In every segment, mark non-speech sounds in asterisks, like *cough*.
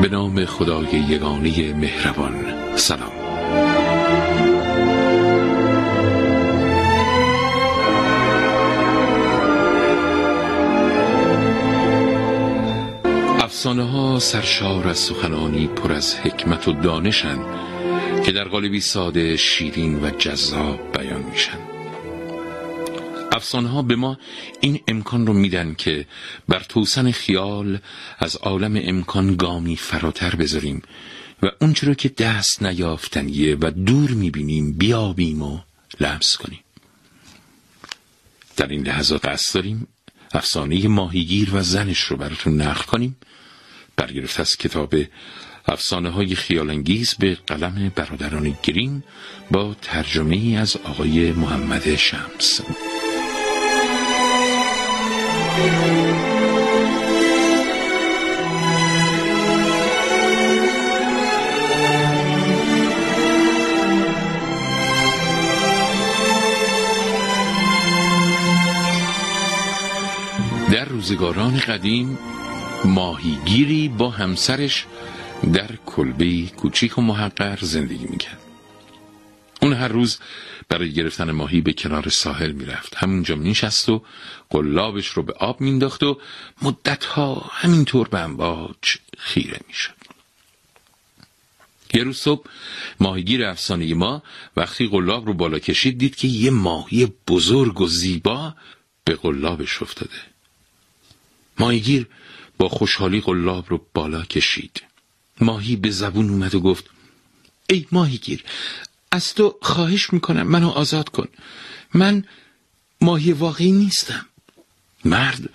به نام خدای یگانه مهربان. سلام. افسانه ها سرشار از سخنانی پر از حکمت و دانشند که در قالبی ساده شیرین و جذاب بیان میشن. افسانه ها به ما این امکان رو میدن که بر توسن خیال از عالم امکان گامی فراتر بذاریم و اونچه رو که دست نیافتنیه و دور می‌بینیم بیابیم و لمس کنیم. در این لحظات قصد داریم افسانه ماهیگیر و زنش رو براتون نقل کنیم. برگرفت از کتاب افسانه های خیالانگیز به قلم برادران گرین با ترجمه ای از آقای محمد شمس. در روزگاران قدیم ماهیگیری با همسرش در کلبه کوچیک و محقر زندگی می‌کرد. اون هر روز برای گرفتن ماهی به کنار ساحل می‌رفت. همونجا مینشست و قلابش رو به آب مینداخت و مدتها همینطور به امواج خیره می‌شد. یه روز صبح ماهیگیر افسانه ما وقتی قلاب رو بالا کشید دید که یه ماهی بزرگ و زیبا به قلابش افتاده. ماهیگیر با خوشحالی قلاب رو بالا کشید. ماهی به زبون اومد و گفت ای ماهیگیر از تو خواهش می‌کنم. منو آزاد کن. من ماهی واقعی نیستم. مرد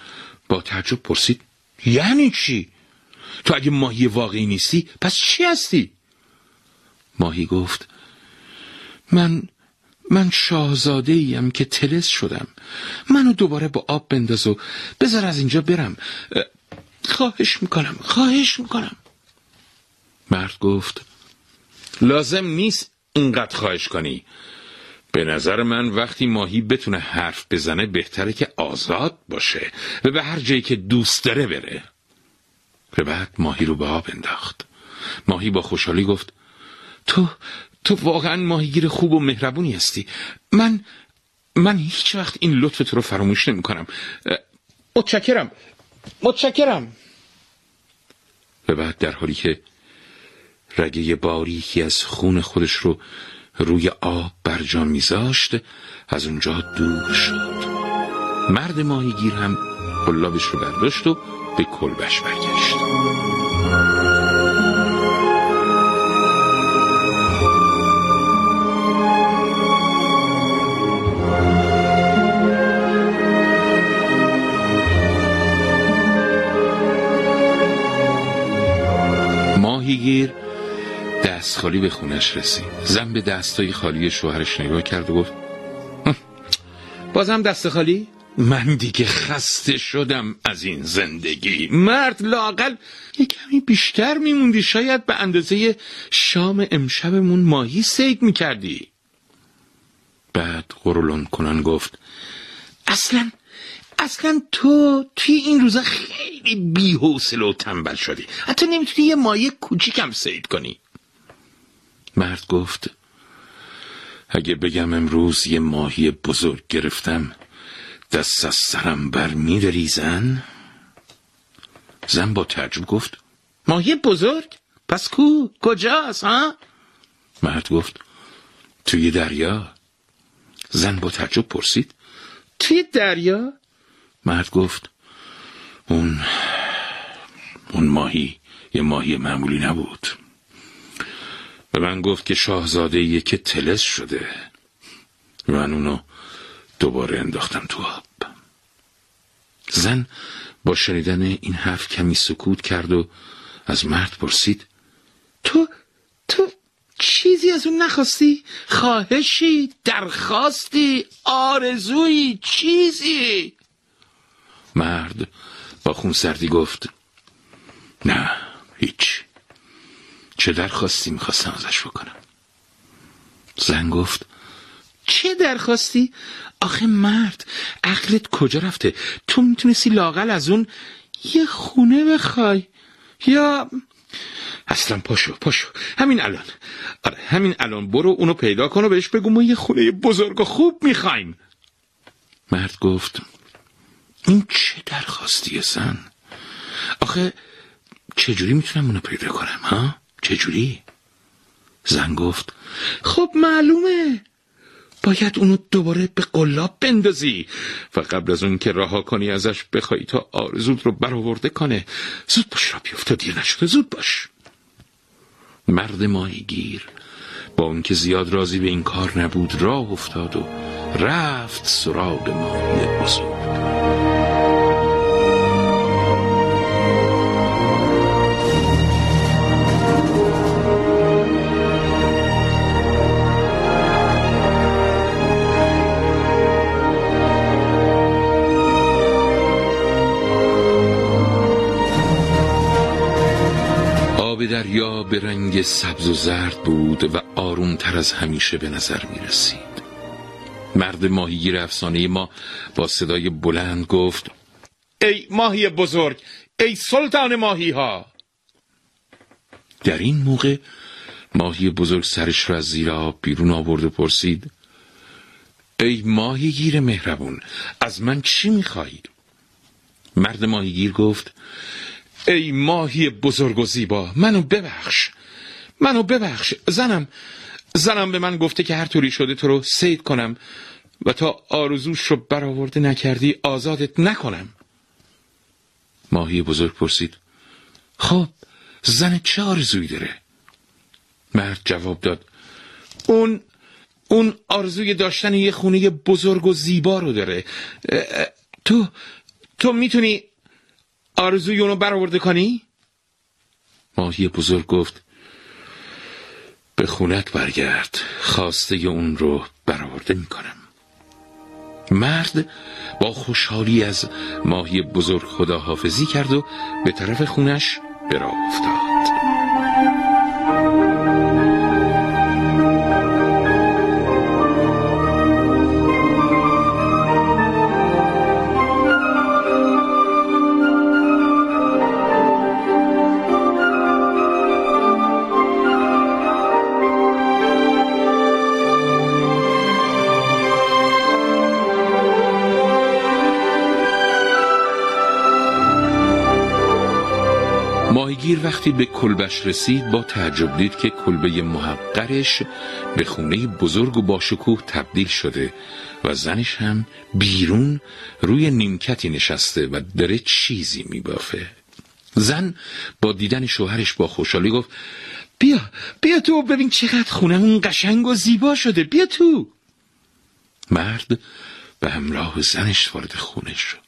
با تعجب پرسید یعنی چی؟ تو اگه ماهی واقعی نیستی پس چی هستی؟ ماهی گفت من من شاهزاده ایم که تلس شدم. منو دوباره با آب بنداز و بذار از اینجا برم. خواهش می‌کنم خواهش می‌کنم. مرد گفت لازم نیست اینقدر خواهش کنی. به نظر من وقتی ماهی بتونه حرف بزنه بهتره که آزاد باشه و به هر جایی که دوست داره بره. و بعد ماهی رو به آب انداخت. ماهی با خوشحالی گفت تو تو واقعا ماهیگیر خوب و مهربونی هستی. من من هیچ وقت این لطفت رو فراموش نمی کنم متشکرم. متشکرم. و بعد در حالی که رگه باریکی از خون خودش رو روی آب برجا میذاشت از اونجا دور شد. مرد ماهیگیر هم قلابش رو برداشت و به کلبش برگشت. خالی به خونش رسید. زن به دستای خالی شوهرش نگاه کرد و گفت بازم دست خالی؟ من دیگه خسته شدم از این زندگی. مرد لاقل یه کمی بیشتر میموندی. شاید به اندازه شام امشبمون ماهی سید می‌کردی. بعد قرولون کنن گفت اصلا اصلا تو توی این روزا خیلی بی‌حوصله و تنبل شدی. حتی نمی‌تونی یه ماهی کوچیکم سید کنی. مرد گفت اگه بگم امروز یه ماهی بزرگ گرفتم دست از سرم بر میداری زن؟ زن با تعجب گفت ماهی بزرگ؟ پس کو؟ کجاست ها؟ مرد گفت توی دریا زن با تعجب پرسید توی دریا؟ مرد گفت اون اون ماهی یه ماهی معمولی نبود به من گفت که شاهزاده که تلس شده من اونو دوباره انداختم تو آب زن با شنیدن این حرف کمی سکوت کرد و از مرد پرسید تو تو چیزی از اون نخواستی؟ خواهشی؟ درخواستی؟ آرزویی؟ چیزی؟ مرد با خون سردی گفت نه هیچ چه درخواستی می‌خواستم ازش بکنم؟ زن گفت چه درخواستی؟ آخه مرد عقلت کجا رفته؟ تو می‌تونستی لاقل از اون یه خونه بخوای؟ یا اصلا پاشو پاشو. همین الان. آره همین الان برو اونو پیدا کن و بهش بگو ما یه خونه بزرگ و خوب می‌خوایم. مرد گفت این چه درخواستیه سن آخه چجوری می‌تونم اونو پیدا کنم ها؟ چجوری؟ زن گفت خب معلومه. باید اونو دوباره به قلاب بندازی و قبل از اون که رها کنی ازش بخوای تا آرزود رو برآورده کنه. زود باش را بیفته دیر نشده زود باش. مرد ماهیگیر با اون که زیاد راضی به این کار نبود راه افتاد و رفت سراغ ماهی بزرگ. به رنگ سبز و زرد بود و آرومتر از همیشه به نظر می رسید مرد ماهیگیر افسانه ما با صدای بلند گفت ای ماهی بزرگ ای سلطان ماهی ها در این موقع ماهی بزرگ سرش را از زیر آب بیرون آورد و پرسید ای ماهیگیر مهربون از من چی می‌خواهید؟ مرد ماهیگیر گفت ای ماهی بزرگ و زیبا منو ببخش منو ببخش. زنم زنم به من گفته که هر طوری شده تو رو سید کنم و تا آرزوش رو برآورده نکردی آزادت نکنم. ماهی بزرگ پرسید خب زن چه آرزویی داره؟ مرد جواب داد اون اون آرزوی داشتن یه خونه بزرگ و زیبا رو داره. تو تو می‌تونی آرزوی اونو برآورده کنی؟ ماهی بزرگ گفت به خونت برگرد. خواسته اون رو برآورده می‌کنم. مرد با خوشحالی از ماهی بزرگ خداحافظی کرد و به طرف خونش به راه افتاد. ماهیگیر وقتی به کلبش رسید با تعجب دید که کلبه محقرش به خونه بزرگ و باشکوه تبدیل شده و زنش هم بیرون روی نیمکتی نشسته و داره چیزی میبافه. زن با دیدن شوهرش با خوشحالی گفت بیا بیا تو ببین چقدر خونه اون قشنگ و زیبا شده بیا تو. مرد به همراه زنش وارد خونه شد.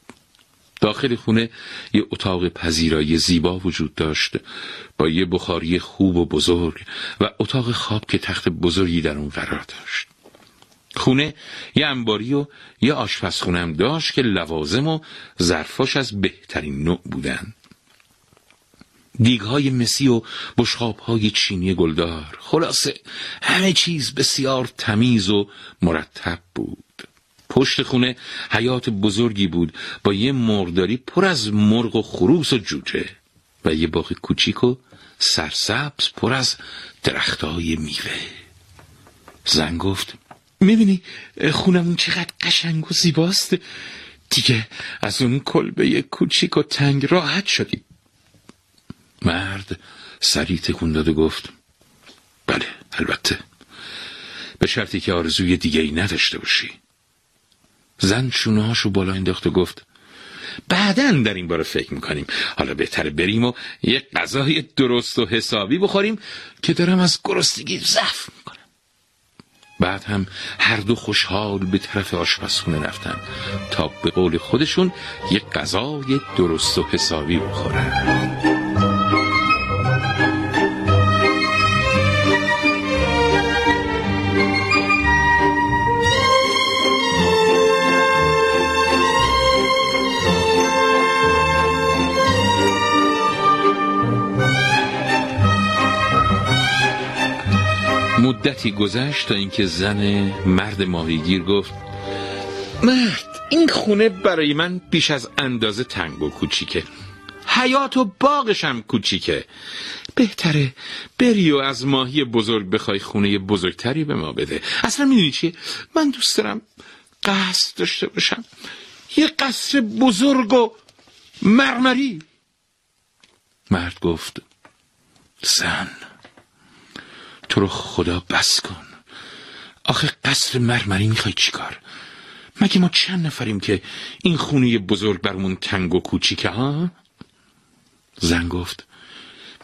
داخل خونه یه اتاق پذیرایی زیبا وجود داشت. با یه بخاری خوب و بزرگ و اتاق خواب که تخت بزرگی در اون قرار داشت. خونه یه انباری و یه آشپزخونه هم داشت که لوازم و ظرفاش از بهترین نوع بودن. دیگهای مسی و بشخابهای چینی گلدار. خلاصه همه چیز بسیار تمیز و مرتب بود. پشت خونه حیات بزرگی بود. با یه مرغداری پر از مرغ و خروس و جوجه و یه باغ کوچیک و سرسبز پر از درختای میوه. زن گفت می‌بینی خونمون چقدر قشنگ و زیباست. دیگه از اون کلبه کوچیک و تنگ راحت شدیم. مرد سریع تکون داد و گفت بله البته. به شرطی که آرزوی دیگه ای نداشته باشی. زن شونهاشو بالا انداخت و گفت بعدا در این باره فکر می‌کنیم. حالا بهتره بریم و یه غذای درست و حسابی بخوریم که دارم از گرسنگی ضعف می‌کنم. بعد هم هر دو خوشحال به طرف آشپزخونه رفتن تا به قول خودشون یه غذای درست و حسابی بخورن. مدتی گذشت تا اینکه زن مرد ماهیگیر گفت مرد این خونه برای من بیش از اندازه تنگ و کوچیکه. حیات و باغشم کوچیکه. بهتره بری و از ماهی بزرگ بخوای خونه بزرگتری به ما بده. اصلا می‌دونی چیه؟ من دوست دارم قصد داشته باشم. یه قصر بزرگ و مرمری. مرد گفت زن. تو رو خدا بس کن. آخه قصر مرمری می‌خوای چیکار مگه ما چند نفریم که این خونه بزرگ برمون تنگ و کوچیکه ها؟ زن گفت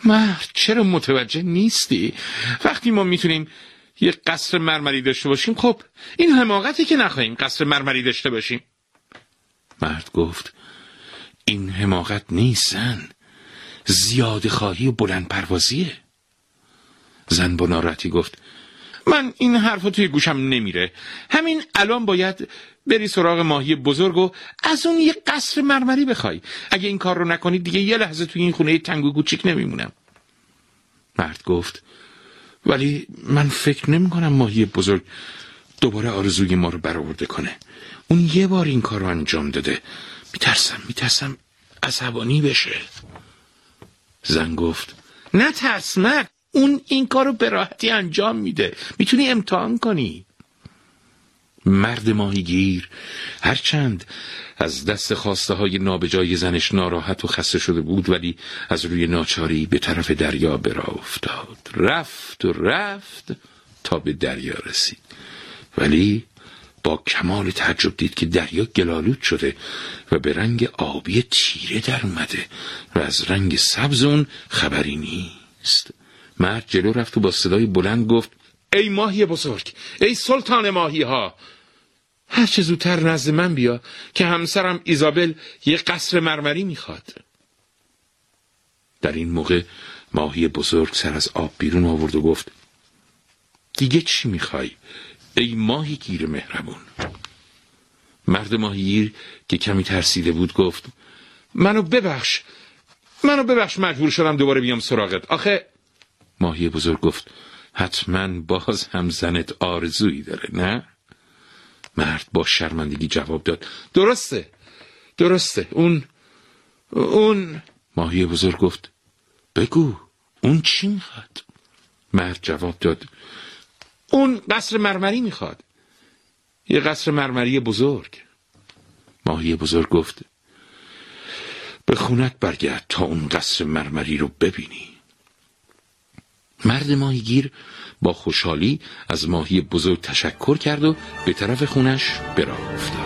مرد چرا متوجه نیستی؟ وقتی ما می‌تونیم یه قصر مرمری داشته باشیم خب این حماقتی که نخواهیم قصر مرمری داشته باشیم. مرد گفت این حماقت نیست زن. زیاد خواهی و بلند پروازیه زن با ناراحتی گفت من این حرف توی گوشم نمیره. همین الان باید بری سراغ ماهی بزرگ و از اون یه قصر مرمری بخوای. اگه این کار رو نکنی دیگه یه لحظه توی این خونه تنگ و کوچیک نمیمونم. مرد گفت ولی من فکر نمی کنم ماهی بزرگ دوباره آرزوی ما رو برآورده کنه. اون یه بار این کار رو انجام داده. میترسم میترسم عصبانی بشه. زن گفت نه ترس مرد. اون این کار رو به راحتی انجام میده. می‌تونی امتحان کنی. مرد ماهیگیر هرچند از دست خواسته های نابجای زنش ناراحت و خسته شده بود ولی از روی ناچاری به طرف دریا برا افتاد. رفت و رفت تا به دریا رسید. ولی با کمال تعجب دید که دریا گلالود شده و به رنگ آبی تیره در اومده و از رنگ سبز اون خبری نیست. مرد جلو رفت و با صدای بلند گفت ای ماهی بزرگ ای سلطان ماهی ها هر چه زودتر نزد من بیا که همسرم ایزابل یه قصر مرمری می‌خواد. در این موقع ماهی بزرگ سر از آب بیرون آورد و گفت دیگه چی می‌خوای؟ ای ماهی گیر مهربون. مرد ماهیگیر که کمی ترسیده بود گفت منو ببخش منو ببخش مجبور شدم دوباره بیام سراغت. آخه ماهی بزرگ گفت حتما باز هم زنت آرزویی داره نه؟ مرد با شرمندگی جواب داد درسته درسته اون اون ماهی بزرگ گفت بگو اون چی می‌خواد؟ مرد جواب داد اون قصر مرمری می‌خواد یه قصر مرمری بزرگ. ماهی بزرگ گفت به خونت برگرد تا اون قصر مرمری رو ببینی. مرد ماهیگیر با خوشحالی از ماهی بزرگ تشکر کرد و به طرف خونش براه افتاد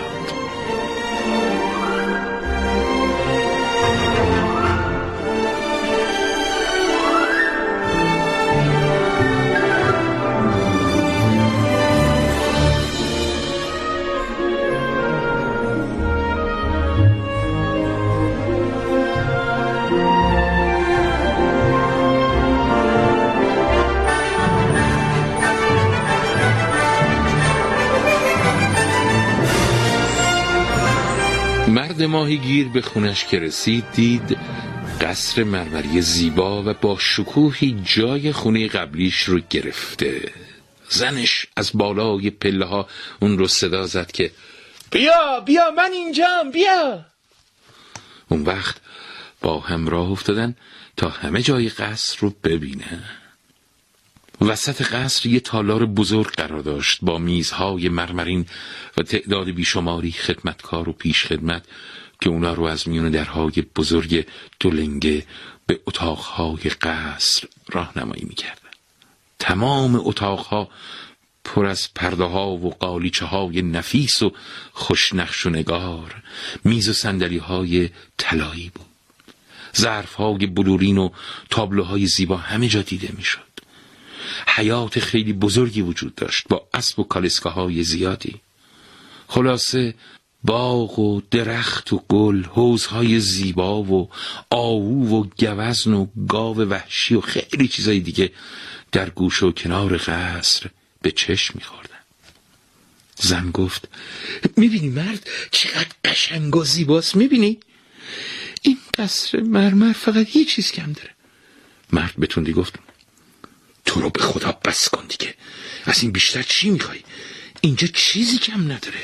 مرد ماهیگیر به خونش که رسید دید قصر مرمری زیبا و با شکوهی جای خونه قبلیش رو گرفته. زنش از بالای پله ها اون رو صدا زد که بیا بیا من اینجام بیا! اون وقت با همراه افتادن تا همه جای قصر رو ببینه. وسط قصر یه تالار بزرگ قرار داشت با میزهای مرمرین و تعداد بیشماری خدمتکار و پیش خدمت که اونا رو از میون درهای بزرگ دولنگه به اتاقهای قصر راهنمایی می‌کردن. تمام اتاقها پر از پرده ها و قالیچه های نفیس و خوشنقش و نگار میز و سندلی های طلایی بود. ظرف های بلورین و تابلوهای زیبا همه جا دیده می‌شد. حیات خیلی بزرگی وجود داشت با اسب و کالسکاهای زیادی. خلاصه باغ و درخت و گل حوزهای زیبا و آهو و گوزن و گاو وحشی و خیلی چیزای دیگه در گوش و کنار قصر به چشم میخوردن. زن گفت می‌بینی مرد چقدر قشنگ و زیباست می‌بینی؟ این قصر مرمر فقط یه چیز کم داره. مرد به گفت تو رو به خدا بس کن دیگه. از این بیشتر چی می‌خوای؟ اینجا چیزی کم نداره.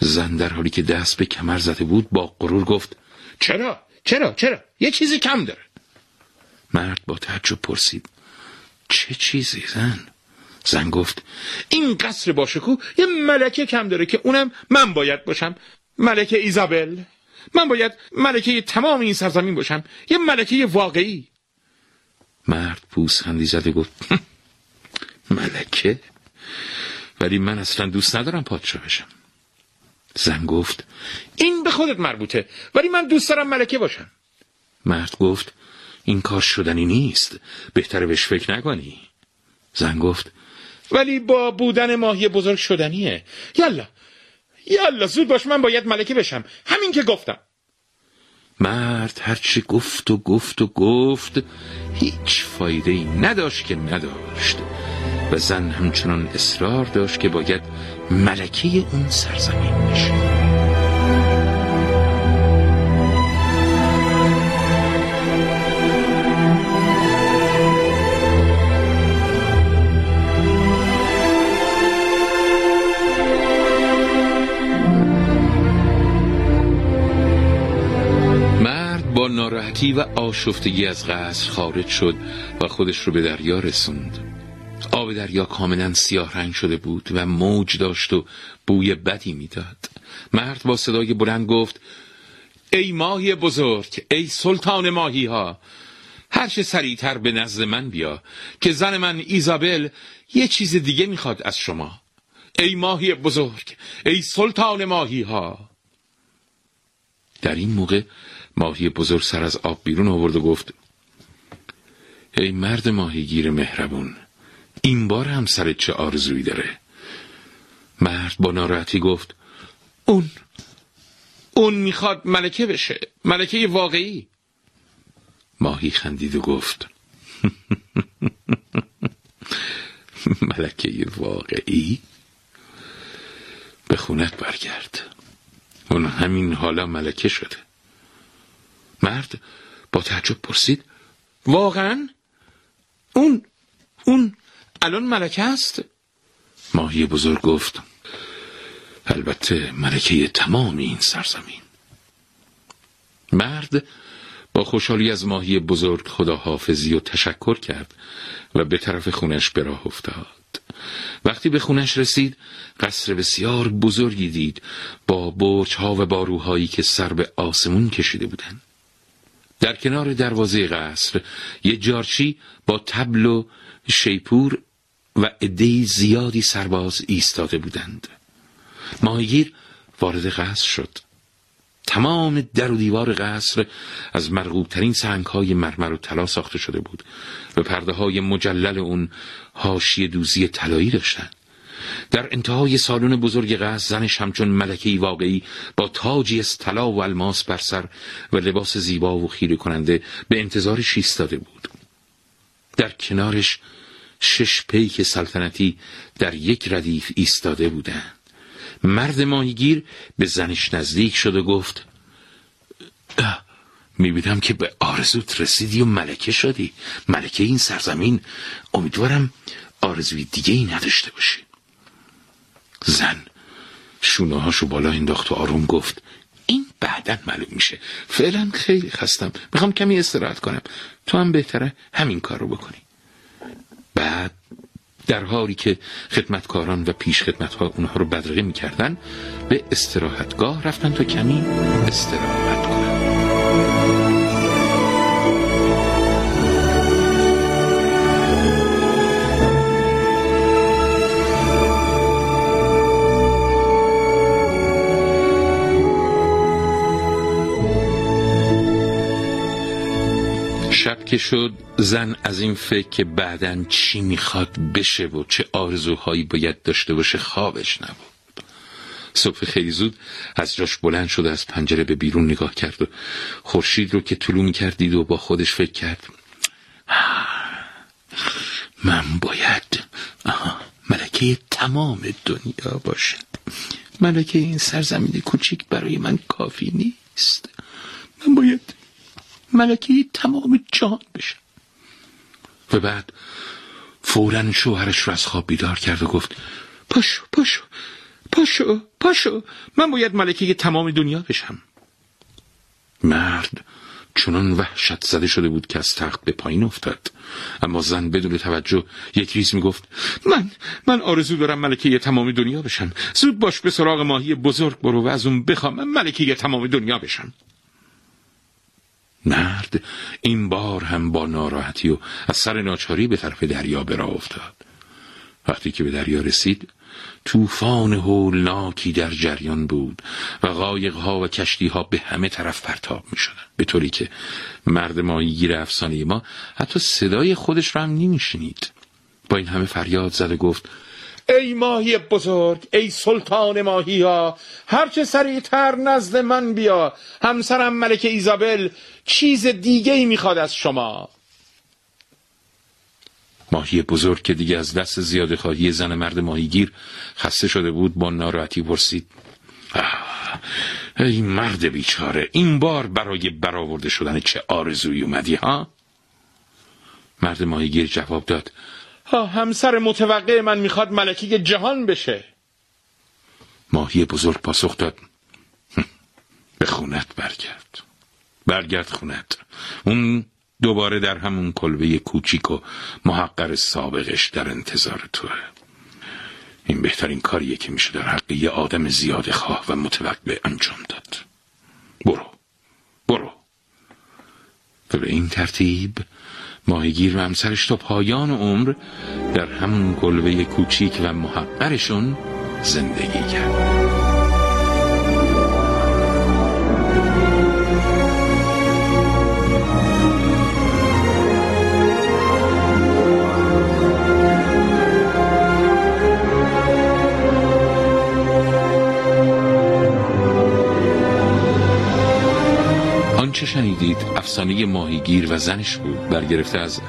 زن در حالی که دست به کمر زده بود با غرور گفت چرا؟ چرا؟ چرا؟ یه چیزی کم داره. مرد با تعجب پرسید چه چیزی زن؟ زن گفت این قصر باشکو یه ملکه کم داره که اونم من باید باشم. ملکه ایزابل. من باید ملکه تمام این سرزمین باشم. یه ملکه واقعی. مرد پوسخندی زده گفت ملکه؟ ولی من اصلا دوست ندارم پادشاه بشم. زن گفت این به خودت مربوطه ولی من دوست دارم ملکه باشم. مرد گفت این کار شدنی نیست بهتره بهش فکر نکنی. زن گفت ولی با بودن ماهی بزرگ شدنیه. یالا یالا زود باش من باید ملکه بشم. همین که گفتم. مرد هرچی گفت و گفت و گفت هیچ فایده ای نداشت که نداشت. و زن همچنان اصرار داشت که باید ملکه اون سرزمین بشه. ناراحتی و آشفتگی از قصر خارج شد و خودش رو به دریا رسوند. آب دریا کاملا سیاه رنگ شده بود و موج داشت و بوی بدی می‌داد. مرد با صدای بلند گفت ای ماهی بزرگ ای سلطان ماهی ها هر چه سریعتر به نزد من بیا که زن من ایزابل یه چیز دیگه می‌خواد از شما. ای ماهی بزرگ ای سلطان ماهی ها در این موقع ماهی بزرگ سر از آب بیرون آورد و گفت ای مرد ماهیگیر مهربون این بار هم سرت چه آرزویی داره؟ مرد با ناراحتی گفت اون اون می‌خواد ملکه بشه ملکه واقعی. ماهی خندید و گفت *laughs* ملکه واقعی؟ به خونت برگرد. اون همین حالا ملکه شده. مرد با تعجب پرسید واقعا؟ اون اون الان ملکه است؟ ماهی بزرگ گفت البته ملکه تمام این سرزمین. مرد با خوشحالی از ماهی بزرگ خداحافظی و تشکر کرد و به طرف خونش به راه افتاد. وقتی به خونش رسید قصر بسیار بزرگی دید با برج ها و باروهایی که سر به آسمون کشیده بودند. در کنار دروازه قصر یه جارچی با تبل و شیپور و عده زیادی سرباز ایستاده بودند. ماهیگیر وارد قصر شد. تمام در و دیوار قصر از مرغوبترین سنگ های مرمر و طلا ساخته شده بود و پرده های مجلل اون هاشی دوزی طلایی داشتند. در انتهای سالن بزرگ قصر زنش همچون ملکه واقعی با تاجی از طلا و الماس بر سر و لباس زیبا و خیره کننده به انتظارش ایستاده بود. در کنارش شش پیک سلطنتی در یک ردیف ایستاده بودند. مرد ماهیگیر به زنش نزدیک شد و گفت می‌بینم که به آرزوت رسیدی و ملکه شدی. ملکه این سرزمین امیدوارم آرزوی دیگه ای نداشته باشی. زن. شونه هاشو بالا انداخت و آروم گفت این بعدا معلوم میشه. فعلا خیلی خستم. می‌خوام کمی استراحت کنم. تو هم بهتره همین کار رو بکنی. بعد در حالی که خدمتکاران و پیش خدمتها اونها رو بدرقه می‌کردن به استراحتگاه رفتن تا کمی استراحت کنن. که شد زن از این فکر که بعدا چی می‌خواد بشه و چه آرزوهایی باید داشته باشه خوابش نبود. صبح خیلی زود از جاش بلند شده از پنجره به بیرون نگاه کرد و خورشید رو که طلوع می‌کردید و با خودش فکر کرد. من باید ملکه تمام دنیا باشم ملکه این سرزمین کوچیک برای من کافی نیست. من باید ملکه تمام جان بشه. و بعد فورا شوهرش رو از خواب بیدار کرد و گفت پاشو پاشو پاشو پاشو من باید ملکه تمام دنیا بشم. مرد چنان وحشت زده شده بود که از تخت به پایین افتاد. اما زن بدون توجه یک ریز می‌گفت من من آرزو دارم ملکه تمام دنیا بشم. زود باش به سراغ ماهی بزرگ برو و از اون بخوام من ملکه تمام دنیا بشم. مرد. این بار هم با ناراحتی و از سر ناچاری به طرف دریا برا افتاد. وقتی که به دریا رسید طوفان هولناکی در جریان بود و قایقها و کشتیها به همه طرف پرتاب می شدن. به طوری که مرد ماهیگیر افسانه ما حتی صدای خودش را هم نمیشنید. با این همه فریاد زد و گفت ای ماهی بزرگ ای سلطان ماهی ها هرچه سریعتر نزد من بیا. همسرم ملک ایزابل چیز دیگه ای می‌خواد از شما. ماهی بزرگ که دیگه از دست زیاده خواهی زن مرد ماهیگیر خسته شده بود با ناراحتی پرسید. ای مرد بیچاره این بار برای برآورده شدن چه آرزویی اومدی ها؟ مرد ماهیگیر جواب داد. همسر متوقع من می‌خواد ملکه جهان بشه. ماهی بزرگ پاسخ داد. به خونت برگرد. برگرد خونت. اون دوباره در همون کلبه کوچیک و محقر سابقش در انتظار توه. این بهترین کاریه که میشه در حق یه آدم زیاد خواه و متوقع انجام داد. برو. برو. و به این ترتیب ماهیگیر و همسرش تا پایان عمر در همون کلبه کوچیک و محقرشون زندگی کرد آنچه شنیدید؟ افسانه ماهیگیر و زنش بود. برگرفته از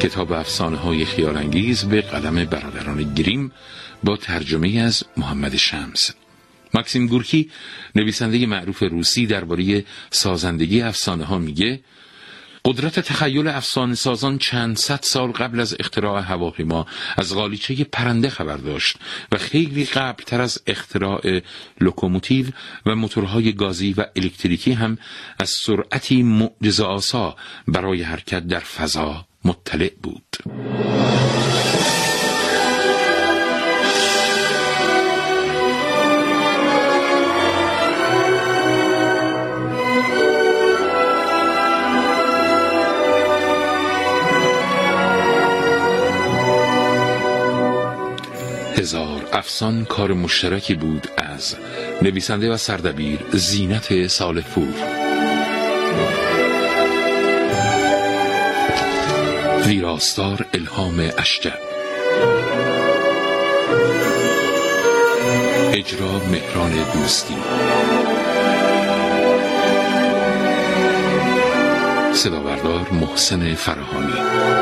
کتاب افسانه های خیالانگیز به قلم برادران گریم با ترجمه از محمد شمس. مکسیم گورکی نویسنده معروف روسی درباره سازندگی افسانه ها میگه قدرت تخیل افسانه سازان چند صد سال قبل از اختراع هواپیما از غالیچه پرنده خبر داشت و خیلی قبل تر از اختراع لوکوموتیو و موتورهای گازی و الکتریکی هم از سرعتی معجزه آسا برای حرکت در فضا مطلع بود. هزار افسان کار مشترکی بود از نویسنده و سردبیر زینت سالفور. ویراستار الهام اشجب اجرا مهران دوستی. صداوردار محسن فراهانی.